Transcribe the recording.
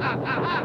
ha ha ha